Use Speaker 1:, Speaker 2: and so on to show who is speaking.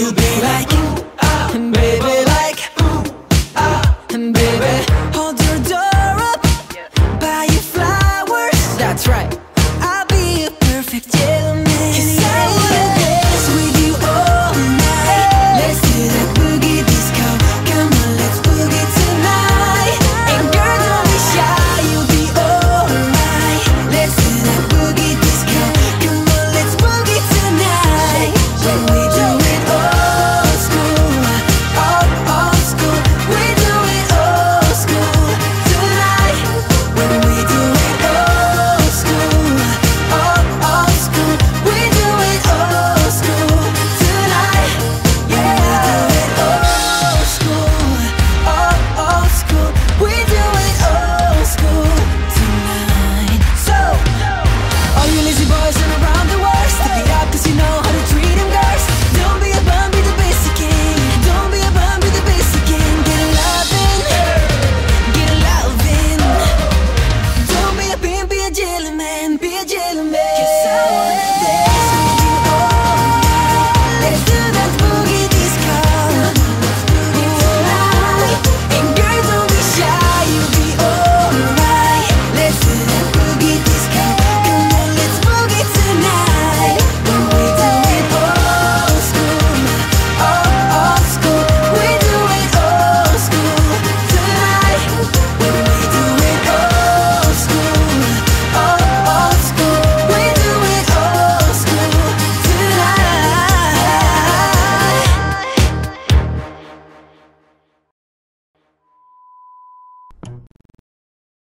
Speaker 1: You'll be like